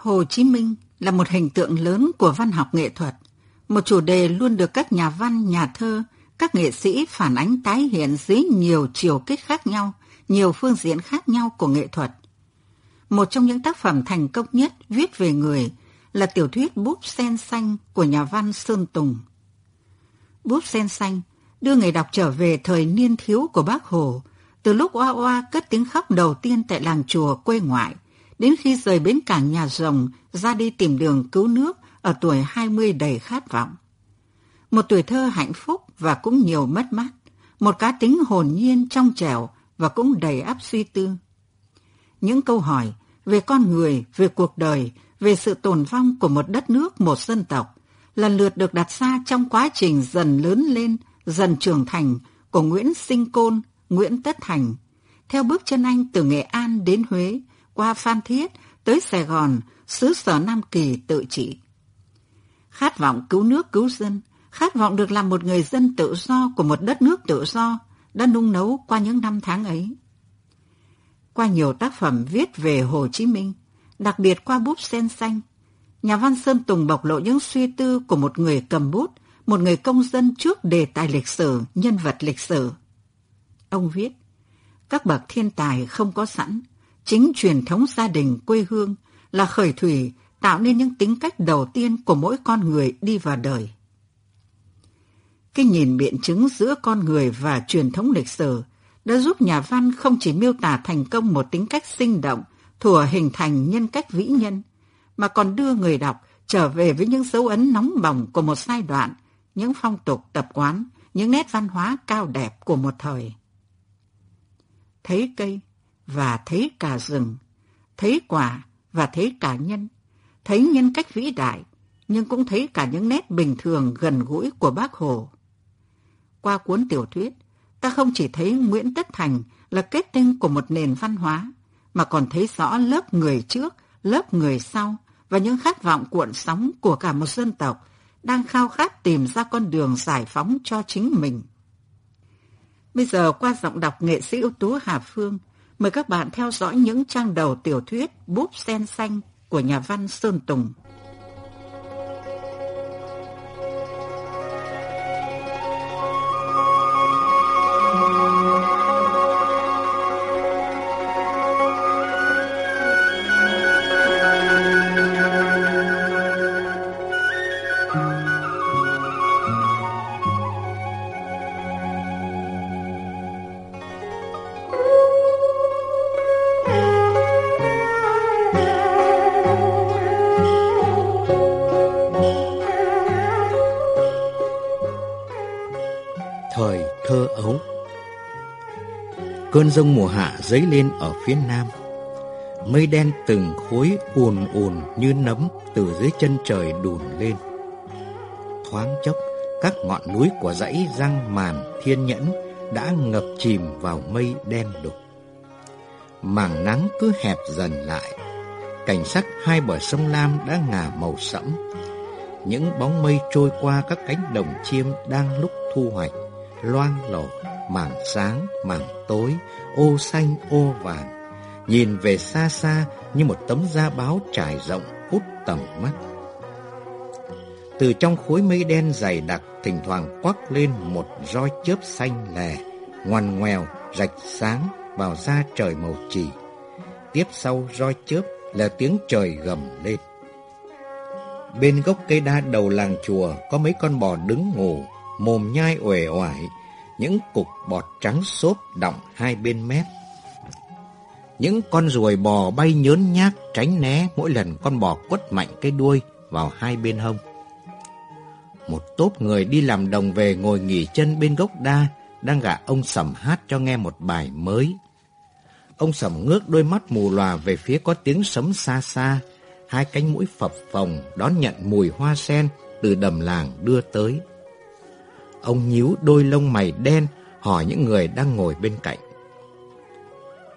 Hồ Chí Minh là một hình tượng lớn của văn học nghệ thuật, một chủ đề luôn được các nhà văn, nhà thơ, các nghệ sĩ phản ánh tái hiện dưới nhiều chiều kích khác nhau, nhiều phương diện khác nhau của nghệ thuật. Một trong những tác phẩm thành công nhất viết về người là tiểu thuyết Búp Sen Xanh của nhà văn Sơn Tùng. Búp Sen Xanh đưa người đọc trở về thời niên thiếu của bác Hồ, từ lúc oa oa cất tiếng khóc đầu tiên tại làng chùa quê ngoại, đến khi rời bến cảng nhà rồng ra đi tìm đường cứu nước ở tuổi 20 đầy khát vọng. Một tuổi thơ hạnh phúc và cũng nhiều mất mát, một cá tính hồn nhiên trong trẻo và cũng đầy ắp suy tư. Những câu hỏi về con người, về cuộc đời, về sự tồn vong của một đất nước, một dân tộc, lần lượt được đặt ra trong quá trình dần lớn lên, dần trưởng thành của Nguyễn Sinh Côn, Nguyễn Tất Thành, theo bước chân anh từ Nghệ An đến Huế, qua Phan Thiết tới Sài Gòn, xứ sở Nam Kỳ tự trị. Khát vọng cứu nước cứu dân, khát vọng được làm một người dân tự do của một đất nước tự do đã nung nấu qua những năm tháng ấy. Qua nhiều tác phẩm viết về Hồ Chí Minh, đặc biệt qua bút sen xanh, nhà văn Sơn Tùng bộc lộ những suy tư của một người cầm bút, một người công dân trước đề tài lịch sử, nhân vật lịch sử. Ông viết, các bậc thiên tài không có sẵn, chính truyền thống gia đình quê hương là khởi thủy tạo nên những tính cách đầu tiên của mỗi con người đi vào đời. Cái nhìn biện chứng giữa con người và truyền thống lịch sử đã giúp nhà văn không chỉ miêu tả thành công một tính cách sinh động, thủa hình thành nhân cách vĩ nhân, mà còn đưa người đọc trở về với những dấu ấn nóng bỏng của một giai đoạn, những phong tục tập quán, những nét văn hóa cao đẹp của một thời. Thấy cây và thấy cả rừng, thấy quả và thấy cả nhân, thấy nhân cách vĩ đại, nhưng cũng thấy cả những nét bình thường gần gũi của bác Hồ. Qua cuốn tiểu thuyết, ta không chỉ thấy Nguyễn Tất Thành là kết tinh của một nền văn hóa, mà còn thấy rõ lớp người trước, lớp người sau và những khát vọng cuộn sóng của cả một dân tộc đang khao khát tìm ra con đường giải phóng cho chính mình. Bây giờ qua giọng đọc nghệ sĩ ưu tú Hà Phương, mời các bạn theo dõi những trang đầu tiểu thuyết Búp Sen Xanh của nhà văn Sơn Tùng. Cơn rông mùa hạ dấy lên ở phía nam. Mây đen từng khối ùn ùn như nấm từ dưới chân trời đùn lên. Thoáng chốc, các ngọn núi của dãy răng màn thiên nhẫn đã ngập chìm vào mây đen đục. Mảng nắng cứ hẹp dần lại. Cảnh sắc hai bờ sông Lam đã ngả màu sẫm. Những bóng mây trôi qua các cánh đồng chiêm đang lúc thu hoạch, loang lổ mảng sáng, mảng tối, ô xanh, ô vàng, nhìn về xa xa như một tấm da báo trải rộng hút tầm mắt. Từ trong khối mây đen dày đặc thỉnh thoảng quắc lên một roi chớp xanh lè, ngoằn ngoèo, rạch sáng vào da trời màu trì. Tiếp sau roi chớp là tiếng trời gầm lên. Bên gốc cây đa đầu làng chùa có mấy con bò đứng ngủ, mồm nhai uể oải, những cục bọt trắng xốp đọng hai bên mép. Những con ruồi bò bay nhớn nhác tránh né mỗi lần con bò quất mạnh cái đuôi vào hai bên hông. Một tốp người đi làm đồng về ngồi nghỉ chân bên gốc đa, đang gả ông Sầm hát cho nghe một bài mới. Ông Sầm ngước đôi mắt mù lòa về phía có tiếng sấm xa xa, hai cánh mũi phập phồng đón nhận mùi hoa sen từ đầm làng đưa tới. Ông nhíu đôi lông mày đen hỏi những người đang ngồi bên cạnh.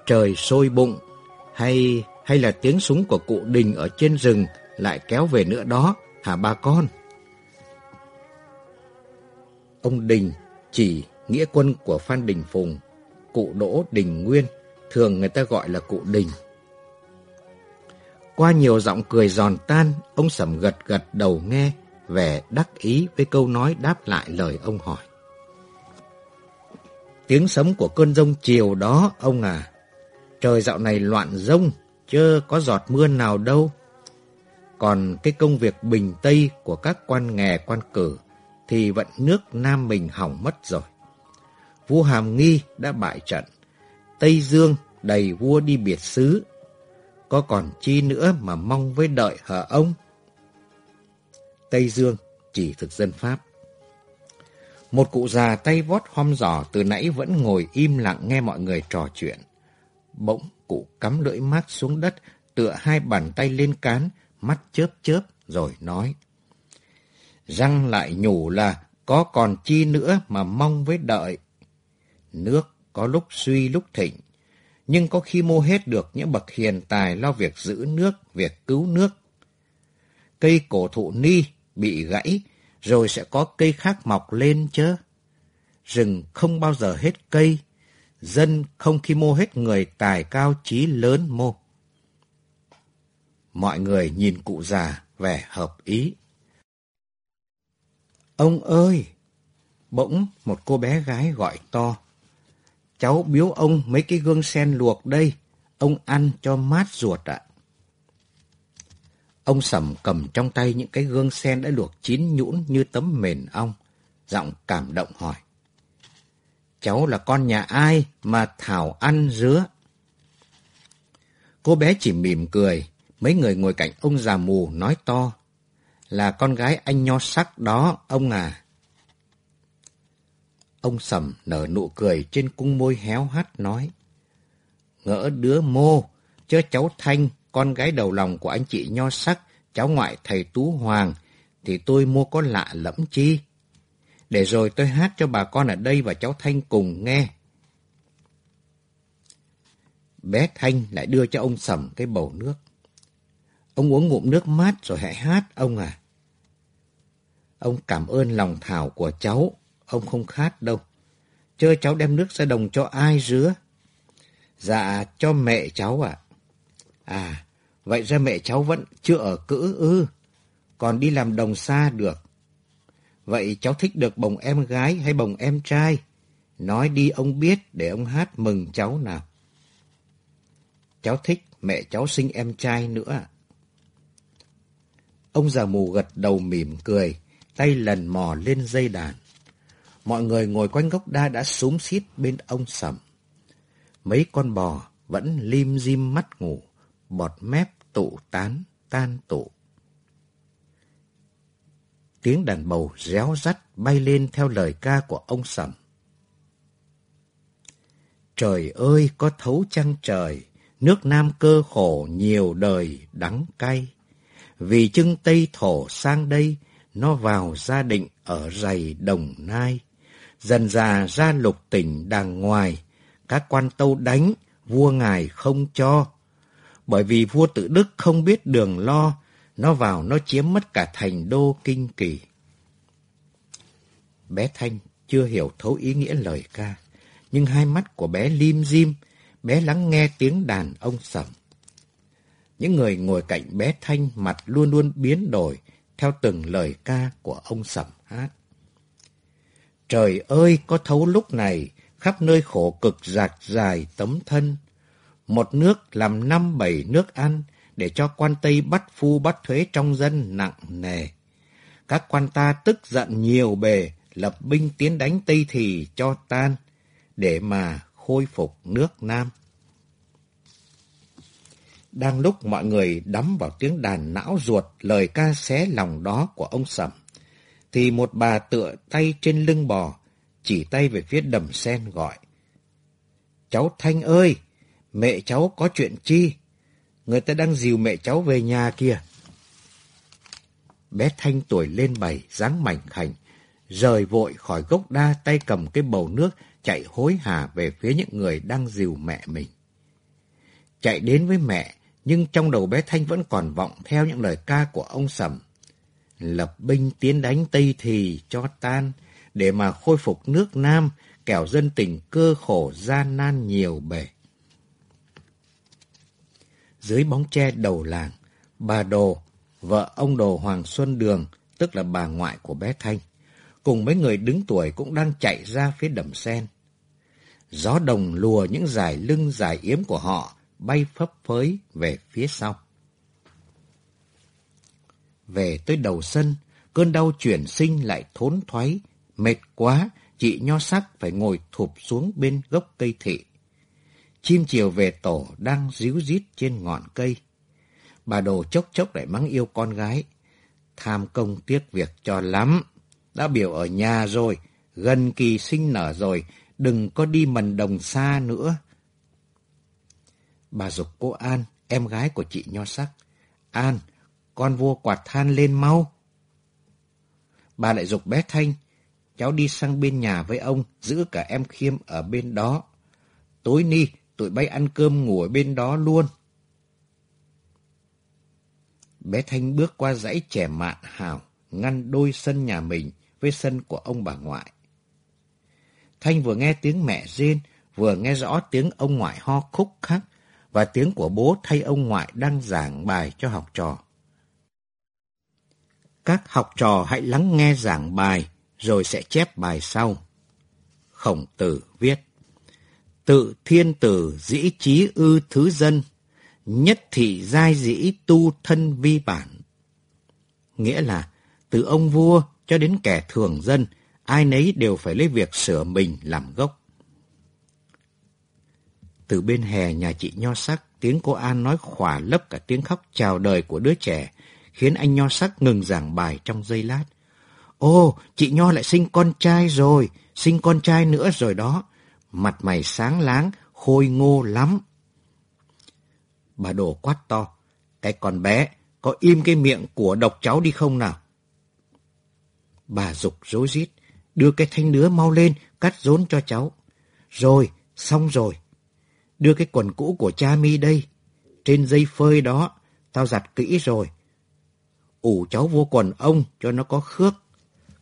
Trời sôi bụng hay hay là tiếng súng của cụ Đình ở trên rừng lại kéo về nữa đó hả ba con? Ông Đình chỉ nghĩa quân của Phan Đình Phùng, cụ Đỗ Đình Nguyên, thường người ta gọi là cụ Đình. Qua nhiều giọng cười giòn tan, ông Sầm gật gật đầu nghe, vẻ đắc ý với câu nói đáp lại lời ông hỏi. Tiếng sấm của cơn rông chiều đó, ông à. Trời dạo này loạn rông, chưa có giọt mưa nào đâu. Còn cái công việc bình tây của các quan nghè quan cử thì vận nước Nam mình hỏng mất rồi. Vua Hàm Nghi đã bại trận. Tây Dương đầy vua đi biệt xứ. Có còn chi nữa mà mong với đợi hả ông? Tây Dương chỉ thực dân Pháp. Một cụ già tay vót hom giỏ từ nãy vẫn ngồi im lặng nghe mọi người trò chuyện. Bỗng cụ cắm lưỡi mát xuống đất, tựa hai bàn tay lên cán, mắt chớp chớp, rồi nói. Răng lại nhủ là có còn chi nữa mà mong với đợi. Nước có lúc suy lúc thịnh, nhưng có khi mua hết được những bậc hiền tài lo việc giữ nước, việc cứu nước. Cây cổ thụ ni bị gãy, rồi sẽ có cây khác mọc lên chứ. Rừng không bao giờ hết cây, dân không khi mô hết người tài cao trí lớn mô. Mọi người nhìn cụ già vẻ hợp ý. Ông ơi! Bỗng một cô bé gái gọi to. Cháu biếu ông mấy cái gương sen luộc đây, ông ăn cho mát ruột ạ. Ông Sầm cầm trong tay những cái gương sen đã luộc chín nhũn như tấm mền ong, giọng cảm động hỏi. Cháu là con nhà ai mà Thảo ăn dứa? Cô bé chỉ mỉm cười, mấy người ngồi cạnh ông già mù nói to. Là con gái anh nho sắc đó, ông à. Ông Sầm nở nụ cười trên cung môi héo hắt nói. Ngỡ đứa mô, chớ cháu Thanh con gái đầu lòng của anh chị Nho Sắc, cháu ngoại thầy Tú Hoàng, thì tôi mua có lạ lẫm chi. Để rồi tôi hát cho bà con ở đây và cháu Thanh cùng nghe. Bé Thanh lại đưa cho ông Sầm cái bầu nước. Ông uống ngụm nước mát rồi hãy hát, ông à. Ông cảm ơn lòng thảo của cháu, ông không khát đâu. Chơi cháu đem nước ra đồng cho ai rứa? Dạ, cho mẹ cháu ạ. À, à vậy ra mẹ cháu vẫn chưa ở cữ ư, còn đi làm đồng xa được. Vậy cháu thích được bồng em gái hay bồng em trai? Nói đi ông biết để ông hát mừng cháu nào. Cháu thích mẹ cháu sinh em trai nữa. Ông già mù gật đầu mỉm cười, tay lần mò lên dây đàn. Mọi người ngồi quanh gốc đa đã súng xít bên ông sầm. Mấy con bò vẫn lim dim mắt ngủ bọt mép tụ tán, tan tụ. Tiếng đàn bầu réo rắt bay lên theo lời ca của ông Sầm. Trời ơi, có thấu trăng trời, nước Nam cơ khổ nhiều đời đắng cay. Vì chưng Tây thổ sang đây, nó vào gia định ở dày đồng nai. Dần già ra lục tỉnh đàng ngoài, các quan tâu đánh, vua ngài không cho bởi vì vua tự Đức không biết đường lo, nó vào nó chiếm mất cả thành đô kinh kỳ. Bé Thanh chưa hiểu thấu ý nghĩa lời ca, nhưng hai mắt của bé lim dim, bé lắng nghe tiếng đàn ông sầm. Những người ngồi cạnh bé Thanh mặt luôn luôn biến đổi theo từng lời ca của ông sầm hát. Trời ơi, có thấu lúc này, khắp nơi khổ cực rạc dài tấm thân, một nước làm năm bảy nước ăn, để cho quan Tây bắt phu bắt thuế trong dân nặng nề. Các quan ta tức giận nhiều bề, lập binh tiến đánh Tây Thì cho tan, để mà khôi phục nước Nam. Đang lúc mọi người đắm vào tiếng đàn não ruột lời ca xé lòng đó của ông Sầm, thì một bà tựa tay trên lưng bò, chỉ tay về phía đầm sen gọi. Cháu Thanh ơi, mẹ cháu có chuyện chi? Người ta đang dìu mẹ cháu về nhà kìa. Bé Thanh tuổi lên bảy, dáng mảnh khảnh, rời vội khỏi gốc đa tay cầm cái bầu nước chạy hối hả về phía những người đang dìu mẹ mình. Chạy đến với mẹ, nhưng trong đầu bé Thanh vẫn còn vọng theo những lời ca của ông Sầm. Lập binh tiến đánh Tây Thì cho tan, để mà khôi phục nước Nam, kẻo dân tình cơ khổ gian nan nhiều bề. Dưới bóng tre đầu làng, bà Đồ, vợ ông Đồ Hoàng Xuân Đường, tức là bà ngoại của bé Thanh, cùng mấy người đứng tuổi cũng đang chạy ra phía đầm sen. Gió đồng lùa những dải lưng dài yếm của họ bay phấp phới về phía sau. Về tới đầu sân, cơn đau chuyển sinh lại thốn thoái, mệt quá, chị nho sắc phải ngồi thụp xuống bên gốc cây thị. Chim chiều về tổ đang ríu rít trên ngọn cây. Bà đồ chốc chốc lại mắng yêu con gái. Tham công tiếc việc cho lắm. Đã biểu ở nhà rồi, gần kỳ sinh nở rồi, đừng có đi mần đồng xa nữa. Bà dục cô An, em gái của chị Nho Sắc. An, con vua quạt than lên mau. Bà lại dục bé Thanh, cháu đi sang bên nhà với ông, giữ cả em Khiêm ở bên đó. Tối ni, tụi bay ăn cơm ngủ ở bên đó luôn. Bé Thanh bước qua dãy trẻ mạn hào, ngăn đôi sân nhà mình với sân của ông bà ngoại. Thanh vừa nghe tiếng mẹ rên, vừa nghe rõ tiếng ông ngoại ho khúc khắc và tiếng của bố thay ông ngoại đang giảng bài cho học trò. Các học trò hãy lắng nghe giảng bài, rồi sẽ chép bài sau. Khổng tử viết Tự thiên tử dĩ trí ư thứ dân, nhất thị giai dĩ tu thân vi bản. Nghĩa là, từ ông vua cho đến kẻ thường dân, ai nấy đều phải lấy việc sửa mình làm gốc. Từ bên hè nhà chị Nho Sắc, tiếng cô An nói khỏa lấp cả tiếng khóc chào đời của đứa trẻ, khiến anh Nho Sắc ngừng giảng bài trong giây lát. Ô, chị Nho lại sinh con trai rồi, sinh con trai nữa rồi đó. Mặt mày sáng láng, khôi ngô lắm. Bà đồ quát to. Cái con bé, có im cái miệng của độc cháu đi không nào? Bà dục rối rít, đưa cái thanh nứa mau lên, cắt rốn cho cháu. Rồi, xong rồi. Đưa cái quần cũ của cha mi đây. Trên dây phơi đó, tao giặt kỹ rồi. ủ cháu vô quần ông cho nó có khước.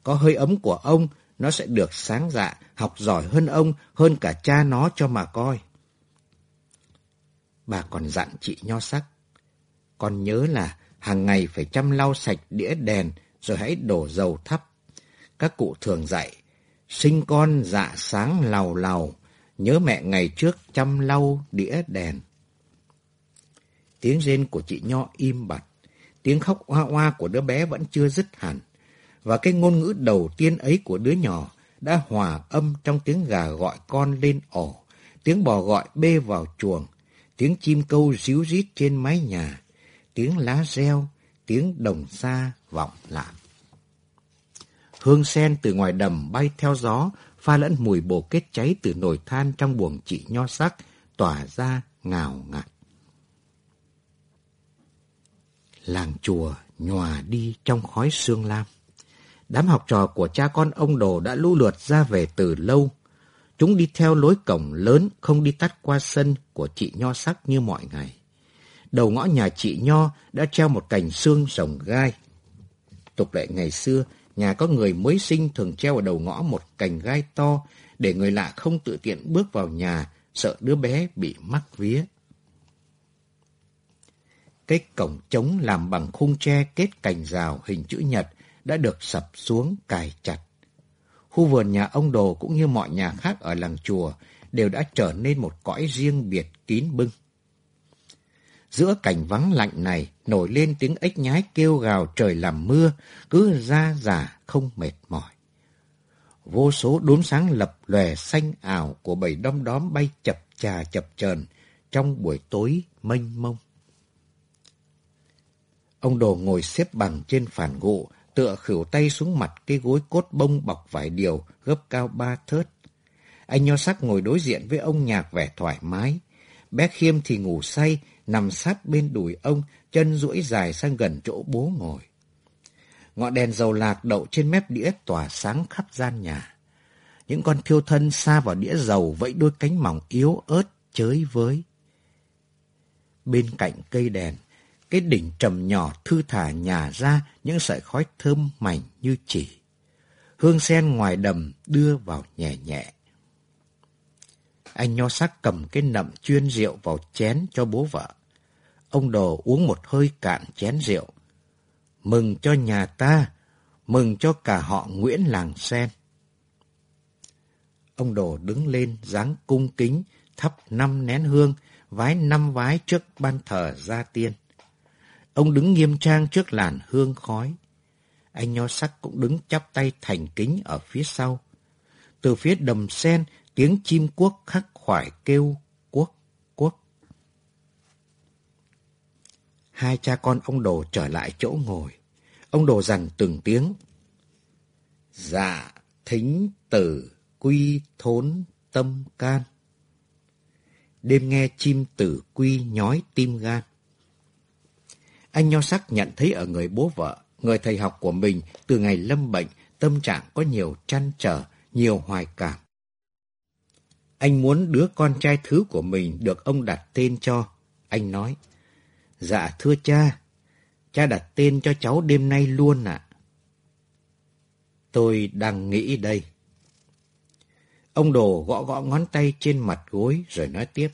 Có hơi ấm của ông, nó sẽ được sáng dạ, học giỏi hơn ông, hơn cả cha nó cho mà coi. Bà còn dặn chị nho sắc. Con nhớ là hàng ngày phải chăm lau sạch đĩa đèn rồi hãy đổ dầu thắp. Các cụ thường dạy, sinh con dạ sáng lào lào, nhớ mẹ ngày trước chăm lau đĩa đèn. Tiếng rên của chị Nho im bặt, tiếng khóc hoa hoa của đứa bé vẫn chưa dứt hẳn, và cái ngôn ngữ đầu tiên ấy của đứa nhỏ đã hòa âm trong tiếng gà gọi con lên ổ, tiếng bò gọi bê vào chuồng, tiếng chim câu ríu rít trên mái nhà, tiếng lá reo, tiếng đồng xa vọng lại. Hương sen từ ngoài đầm bay theo gió, pha lẫn mùi bồ kết cháy từ nồi than trong buồng chị nho sắc, tỏa ra ngào ngạt. Làng chùa nhòa đi trong khói sương lam. Đám học trò của cha con ông Đồ đã lưu lượt ra về từ lâu. Chúng đi theo lối cổng lớn, không đi tắt qua sân của chị Nho sắc như mọi ngày. Đầu ngõ nhà chị Nho đã treo một cành xương rồng gai. Tục lệ ngày xưa, nhà có người mới sinh thường treo ở đầu ngõ một cành gai to để người lạ không tự tiện bước vào nhà, sợ đứa bé bị mắc vía. Cái cổng trống làm bằng khung tre kết cành rào hình chữ nhật đã được sập xuống cài chặt. Khu vườn nhà ông Đồ cũng như mọi nhà khác ở làng chùa đều đã trở nên một cõi riêng biệt kín bưng. Giữa cảnh vắng lạnh này nổi lên tiếng ếch nhái kêu gào trời làm mưa, cứ ra giả không mệt mỏi. vô số đốm sáng lập lòe xanh ảo của bầy đom đóm bay chập chà chập chờn trong buổi tối mênh mông. Ông Đồ ngồi xếp bằng trên phản gỗ, tựa khỉu tay xuống mặt cái gối cốt bông bọc vải điều gấp cao ba thớt. Anh nho sắc ngồi đối diện với ông nhạc vẻ thoải mái. Bé Khiêm thì ngủ say, nằm sát bên đùi ông, chân duỗi dài sang gần chỗ bố ngồi. Ngọn đèn dầu lạc đậu trên mép đĩa tỏa sáng khắp gian nhà. Những con thiêu thân xa vào đĩa dầu vẫy đôi cánh mỏng yếu ớt chới với. Bên cạnh cây đèn, cái đỉnh trầm nhỏ thư thả nhả ra những sợi khói thơm mảnh như chỉ. Hương sen ngoài đầm đưa vào nhẹ nhẹ. Anh nho sắc cầm cái nậm chuyên rượu vào chén cho bố vợ. Ông đồ uống một hơi cạn chén rượu. Mừng cho nhà ta, mừng cho cả họ Nguyễn Làng Sen. Ông đồ đứng lên dáng cung kính, thắp năm nén hương, vái năm vái trước ban thờ gia tiên. Ông đứng nghiêm trang trước làn hương khói. Anh nho sắc cũng đứng chắp tay thành kính ở phía sau. Từ phía đầm sen, tiếng chim quốc khắc khoải kêu quốc, quốc. Hai cha con ông đồ trở lại chỗ ngồi. Ông đồ dằn từng tiếng. Dạ, thính tử, quy thốn, tâm can. Đêm nghe chim tử quy nhói tim gan. Anh nho sắc nhận thấy ở người bố vợ, người thầy học của mình từ ngày lâm bệnh, tâm trạng có nhiều trăn trở, nhiều hoài cảm. Anh muốn đứa con trai thứ của mình được ông đặt tên cho. Anh nói, dạ thưa cha, cha đặt tên cho cháu đêm nay luôn ạ. Tôi đang nghĩ đây. Ông Đồ gõ gõ ngón tay trên mặt gối rồi nói tiếp.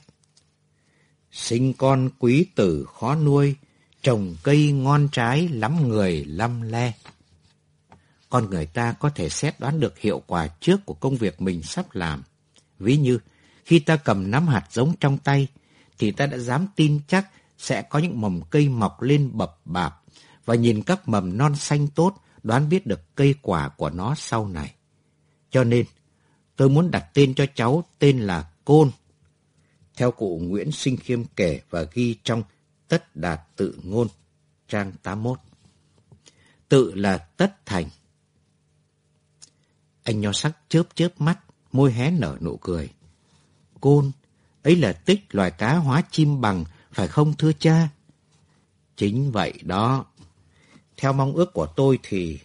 Sinh con quý tử khó nuôi, trồng cây ngon trái lắm người lăm le. Con người ta có thể xét đoán được hiệu quả trước của công việc mình sắp làm. Ví như, khi ta cầm nắm hạt giống trong tay, thì ta đã dám tin chắc sẽ có những mầm cây mọc lên bập bạp và nhìn các mầm non xanh tốt đoán biết được cây quả của nó sau này. Cho nên, tôi muốn đặt tên cho cháu tên là Côn. Theo cụ Nguyễn Sinh Khiêm kể và ghi trong Tất Đạt Tự Ngôn, trang 81. Tự là tất thành. Anh nho sắc chớp chớp mắt, môi hé nở nụ cười. Côn, ấy là tích loài cá hóa chim bằng, phải không thưa cha? Chính vậy đó. Theo mong ước của tôi thì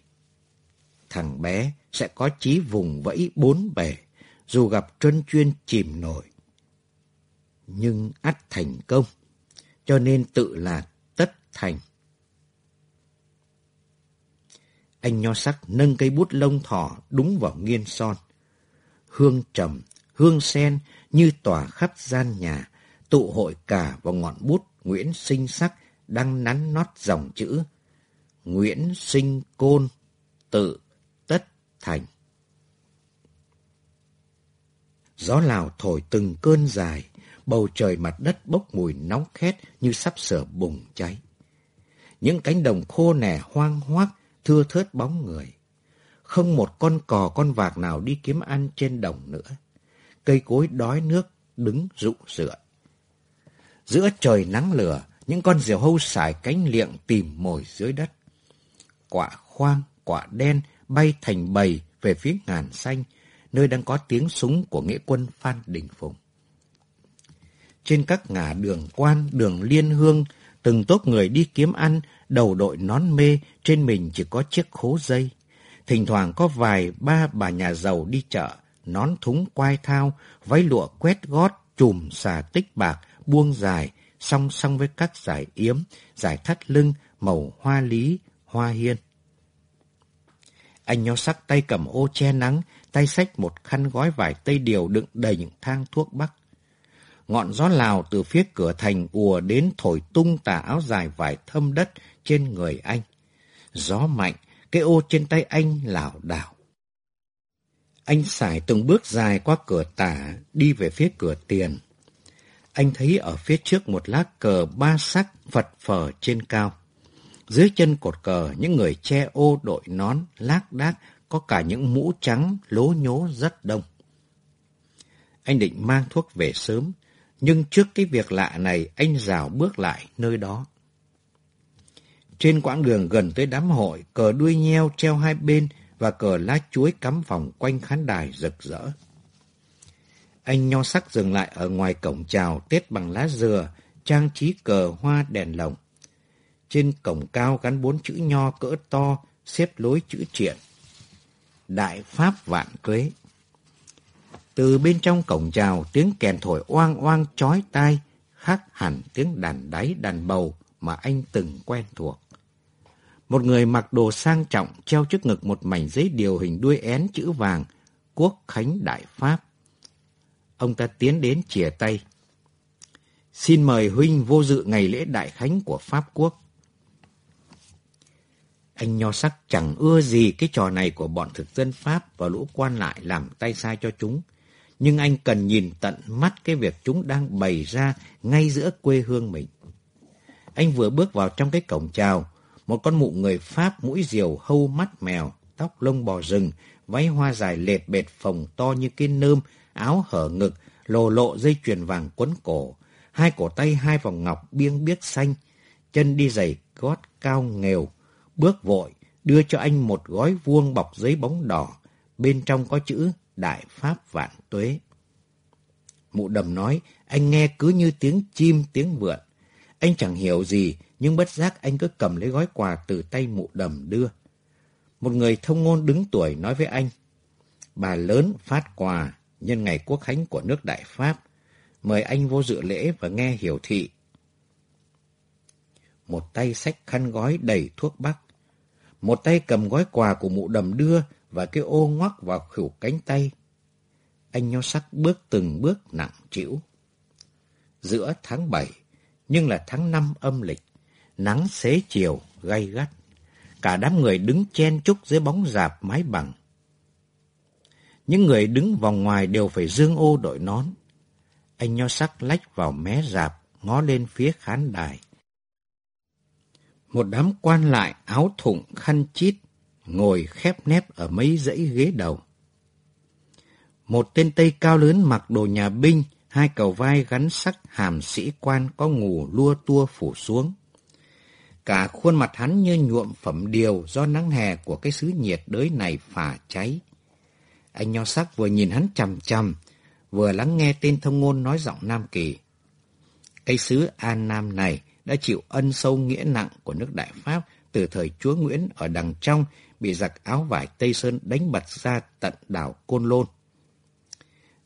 thằng bé sẽ có chí vùng vẫy bốn bể, dù gặp trân chuyên chìm nổi. Nhưng ắt thành công, cho nên tự là tất thành. Anh nho sắc nâng cây bút lông thỏ đúng vào nghiên son. Hương trầm, hương sen như tỏa khắp gian nhà, tụ hội cả vào ngọn bút Nguyễn Sinh Sắc đang nắn nót dòng chữ Nguyễn Sinh Côn, tự, tất, thành. Gió Lào thổi từng cơn dài, bầu trời mặt đất bốc mùi nóng khét như sắp sửa bùng cháy. Những cánh đồng khô nẻ hoang hoác, thưa thớt bóng người. Không một con cò con vạc nào đi kiếm ăn trên đồng nữa. Cây cối đói nước, đứng rụ rượi. Giữa trời nắng lửa, những con diều hâu sải cánh liệng tìm mồi dưới đất. Quả khoang, quả đen bay thành bầy về phía ngàn xanh, nơi đang có tiếng súng của nghĩa quân Phan Đình Phùng. Trên các ngã đường quan, đường liên hương, từng tốt người đi kiếm ăn, đầu đội nón mê, trên mình chỉ có chiếc khố dây. Thỉnh thoảng có vài ba bà nhà giàu đi chợ, nón thúng quai thao, váy lụa quét gót, chùm xà tích bạc, buông dài, song song với các giải yếm, giải thắt lưng, màu hoa lý, hoa hiên. Anh nho sắc tay cầm ô che nắng, tay xách một khăn gói vải tây điều đựng đầy những thang thuốc bắc. Ngọn gió lào từ phía cửa thành ùa đến thổi tung tà áo dài vải thâm đất trên người anh. Gió mạnh, cái ô trên tay anh lảo đảo. Anh xài từng bước dài qua cửa tả, đi về phía cửa tiền. Anh thấy ở phía trước một lá cờ ba sắc phật phở trên cao. Dưới chân cột cờ, những người che ô đội nón, lác đác, có cả những mũ trắng lố nhố rất đông. Anh định mang thuốc về sớm, nhưng trước cái việc lạ này anh rào bước lại nơi đó. Trên quãng đường gần tới đám hội, cờ đuôi nheo treo hai bên và cờ lá chuối cắm vòng quanh khán đài rực rỡ. Anh nho sắc dừng lại ở ngoài cổng chào Tết bằng lá dừa, trang trí cờ hoa đèn lồng. Trên cổng cao gắn bốn chữ nho cỡ to, xếp lối chữ triện. Đại Pháp Vạn Tuế. Từ bên trong cổng chào, tiếng kèn thổi oang oang chói tai, khác hẳn tiếng đàn đáy đàn bầu mà anh từng quen thuộc. Một người mặc đồ sang trọng treo trước ngực một mảnh giấy điều hình đuôi én chữ vàng, Quốc Khánh Đại Pháp. Ông ta tiến đến chìa tay. Xin mời huynh vô dự ngày lễ đại khánh của Pháp Quốc. Anh nho sắc chẳng ưa gì cái trò này của bọn thực dân Pháp và lũ quan lại làm tay sai cho chúng. Nhưng anh cần nhìn tận mắt cái việc chúng đang bày ra ngay giữa quê hương mình. Anh vừa bước vào trong cái cổng chào, một con mụ người Pháp mũi diều hâu mắt mèo, tóc lông bò rừng, váy hoa dài lệt bệt phồng to như cái nơm, áo hở ngực, lồ lộ dây chuyền vàng quấn cổ, hai cổ tay hai vòng ngọc biêng biếc xanh, chân đi giày gót cao nghèo, bước vội, đưa cho anh một gói vuông bọc giấy bóng đỏ, bên trong có chữ Đại Pháp Vạn Tuế. Mụ đầm nói, anh nghe cứ như tiếng chim, tiếng vượn. Anh chẳng hiểu gì, nhưng bất giác anh cứ cầm lấy gói quà từ tay mụ đầm đưa. Một người thông ngôn đứng tuổi nói với anh, bà lớn phát quà nhân ngày quốc khánh của nước Đại Pháp, mời anh vô dự lễ và nghe hiểu thị. Một tay xách khăn gói đầy thuốc bắc, một tay cầm gói quà của mụ đầm đưa và cái ô ngoắc vào khỉu cánh tay. Anh nho sắc bước từng bước nặng trĩu. Giữa tháng 7, nhưng là tháng 5 âm lịch, nắng xế chiều, gay gắt. Cả đám người đứng chen chúc dưới bóng rạp mái bằng. Những người đứng vòng ngoài đều phải dương ô đội nón. Anh nho sắc lách vào mé rạp, ngó lên phía khán đài. Một đám quan lại áo thụng khăn chít, ngồi khép nép ở mấy dãy ghế đầu. Một tên Tây cao lớn mặc đồ nhà binh, hai cầu vai gắn sắc hàm sĩ quan có ngủ lua tua phủ xuống. Cả khuôn mặt hắn như nhuộm phẩm điều do nắng hè của cái xứ nhiệt đới này phả cháy. Anh nho sắc vừa nhìn hắn chằm chằm, vừa lắng nghe tên thông ngôn nói giọng Nam Kỳ. Cái xứ An Nam này đã chịu ân sâu nghĩa nặng của nước Đại Pháp từ thời chúa Nguyễn ở đằng trong bị giặc áo vải Tây Sơn đánh bật ra tận đảo Côn Lôn.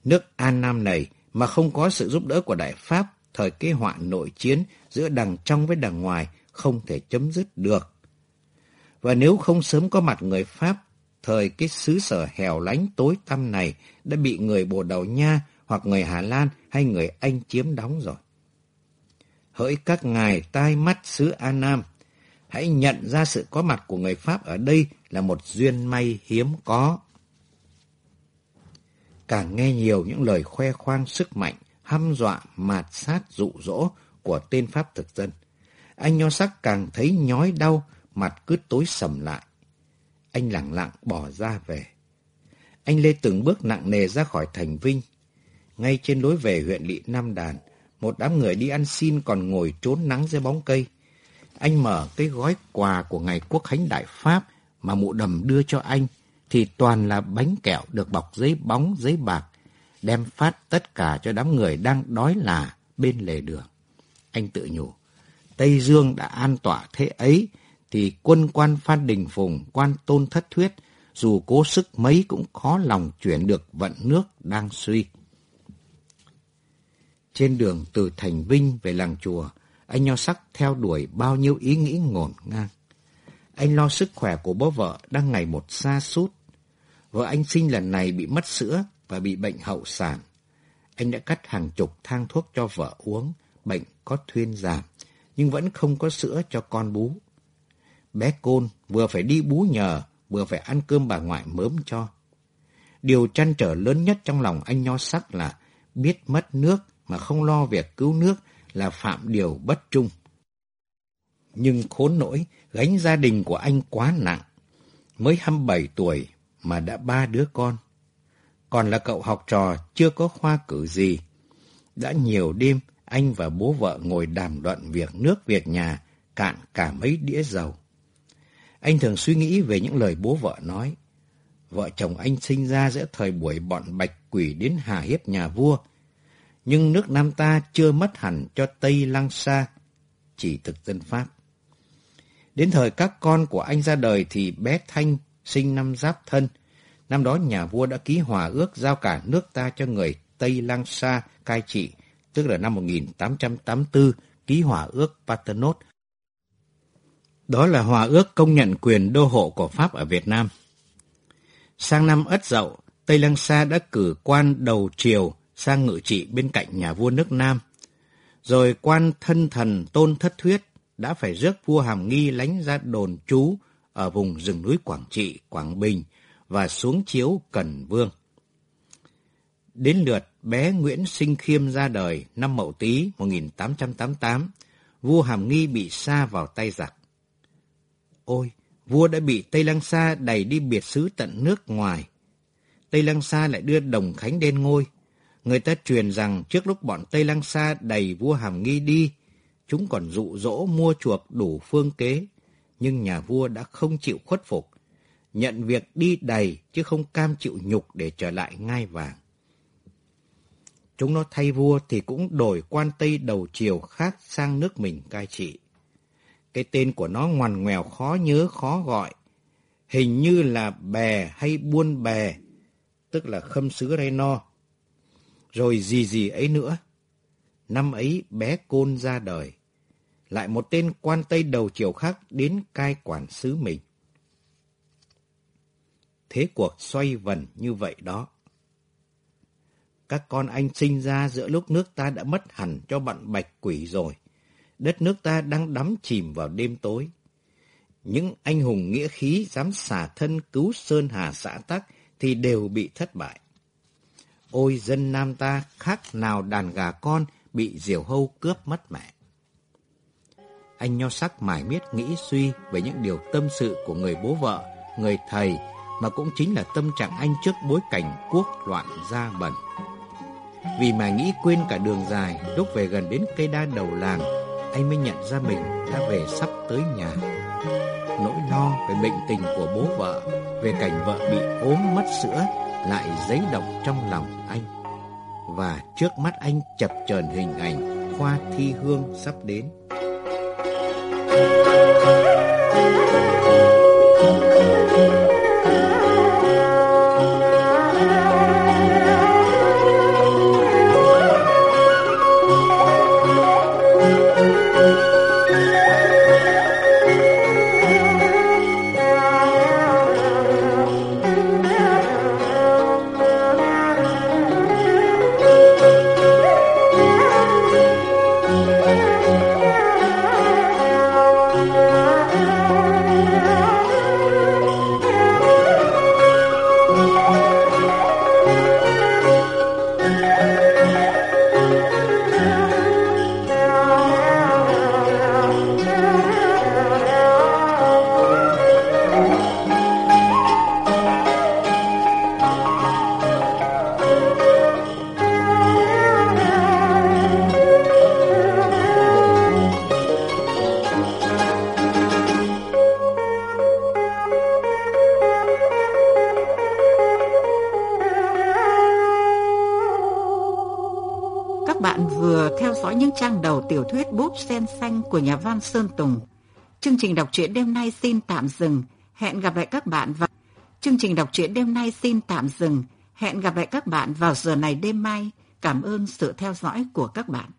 Nước An Nam này mà không có sự giúp đỡ của Đại Pháp, thời kế hoạn nội chiến giữa đằng trong với đằng ngoài không thể chấm dứt được. Và nếu không sớm có mặt người Pháp, thời cái xứ sở hẻo lánh tối tăm này đã bị người Bồ Đào Nha hoặc người Hà Lan hay người Anh chiếm đóng rồi. Hỡi các ngài tai mắt xứ An Nam, hãy nhận ra sự có mặt của người Pháp ở đây là một duyên may hiếm có. Càng nghe nhiều những lời khoe khoang sức mạnh, hăm dọa, mạt sát, dụ dỗ của tên Pháp thực dân. Anh nho sắc càng thấy nhói đau, mặt cứ tối sầm lại. Anh lặng lặng bỏ ra về. Anh lê từng bước nặng nề ra khỏi thành Vinh. Ngay trên lối về huyện lỵ Nam Đàn, một đám người đi ăn xin còn ngồi trốn nắng dưới bóng cây. Anh mở cái gói quà của ngày quốc khánh Đại Pháp mà mụ đầm đưa cho anh, thì toàn là bánh kẹo được bọc giấy bóng, giấy bạc, đem phát tất cả cho đám người đang đói là bên lề đường. Anh tự nhủ, Tây Dương đã an tỏa thế ấy, thì quân quan Phan Đình Phùng, quan tôn thất thuyết, dù cố sức mấy cũng khó lòng chuyển được vận nước đang suy. Trên đường từ Thành Vinh về làng chùa, anh Nho Sắc theo đuổi bao nhiêu ý nghĩ ngổn ngang. Anh lo sức khỏe của bố vợ đang ngày một xa sút Vợ anh sinh lần này bị mất sữa và bị bệnh hậu sản. Anh đã cắt hàng chục thang thuốc cho vợ uống, bệnh có thuyên giảm, nhưng vẫn không có sữa cho con bú. Bé Côn vừa phải đi bú nhờ, vừa phải ăn cơm bà ngoại mớm cho. Điều chăn trở lớn nhất trong lòng anh Nho Sắc là biết mất nước mà không lo việc cứu nước là phạm điều bất trung. Nhưng khốn nỗi, gánh gia đình của anh quá nặng. Mới 27 tuổi mà đã ba đứa con. Còn là cậu học trò chưa có khoa cử gì. Đã nhiều đêm, anh và bố vợ ngồi đàm luận việc nước việc nhà, cạn cả mấy đĩa dầu. Anh thường suy nghĩ về những lời bố vợ nói. Vợ chồng anh sinh ra giữa thời buổi bọn bạch quỷ đến hà hiếp nhà vua. Nhưng nước Nam ta chưa mất hẳn cho Tây Lăng Sa, chỉ thực dân Pháp. Đến thời các con của anh ra đời thì bé Thanh sinh năm Giáp Thân. Năm đó nhà vua đã ký hòa ước giao cả nước ta cho người Tây Lăng Sa cai trị, tức là năm 1884 ký hòa ước Paternotte. Đó là hòa ước công nhận quyền đô hộ của Pháp ở Việt Nam. Sang năm Ất Dậu, Tây Lăng Sa đã cử quan đầu triều sang ngự trị bên cạnh nhà vua nước Nam. Rồi quan thân thần Tôn Thất Thuyết đã phải rước vua Hàm Nghi lánh ra đồn trú ở vùng rừng núi Quảng Trị, Quảng Bình và xuống chiếu Cần Vương. Đến lượt bé Nguyễn Sinh Khiêm ra đời năm Mậu Tý 1888, vua Hàm Nghi bị sa vào tay giặc. Ôi, vua đã bị Tây Lăng Sa đẩy đi biệt xứ tận nước ngoài. Tây Lăng Sa lại đưa Đồng Khánh lên ngôi. Người ta truyền rằng trước lúc bọn Tây Lăng Sa đầy vua Hàm Nghi đi, chúng còn dụ dỗ mua chuộc đủ phương kế. Nhưng nhà vua đã không chịu khuất phục, nhận việc đi đầy chứ không cam chịu nhục để trở lại ngai vàng. Chúng nó thay vua thì cũng đổi quan Tây đầu triều khác sang nước mình cai trị. Cái tên của nó ngoằn ngoèo khó nhớ, khó gọi. Hình như là bè hay buôn bè, tức là khâm sứ Reno. Rồi gì gì ấy nữa. Năm ấy bé Côn ra đời. Lại một tên quan Tây đầu triều khác đến cai quản xứ mình. Thế cuộc xoay vần như vậy đó. Các con anh sinh ra giữa lúc nước ta đã mất hẳn cho bọn bạch quỷ rồi đất nước ta đang đắm chìm vào đêm tối. Những anh hùng nghĩa khí dám xả thân cứu Sơn Hà xã Tắc thì đều bị thất bại. Ôi dân Nam ta khác nào đàn gà con bị diều hâu cướp mất mẹ. Anh nho sắc mải miết nghĩ suy về những điều tâm sự của người bố vợ, người thầy, mà cũng chính là tâm trạng anh trước bối cảnh quốc loạn gia bẩn. Vì mà nghĩ quên cả đường dài, lúc về gần đến cây đa đầu làng, anh mới nhận ra mình đã về sắp tới nhà. Nỗi lo về bệnh tình của bố vợ, về cảnh vợ bị ốm mất sữa lại dấy động trong lòng anh. Và trước mắt anh chập chờn hình ảnh khoa thi hương sắp đến. tiểu Sen Xanh của nhà văn Sơn Tùng. Chương trình đọc truyện đêm nay xin tạm dừng. Hẹn gặp lại các bạn vào... Chương trình đọc truyện đêm nay xin tạm dừng. Hẹn gặp lại các bạn vào giờ này đêm mai. Cảm ơn sự theo dõi của các bạn.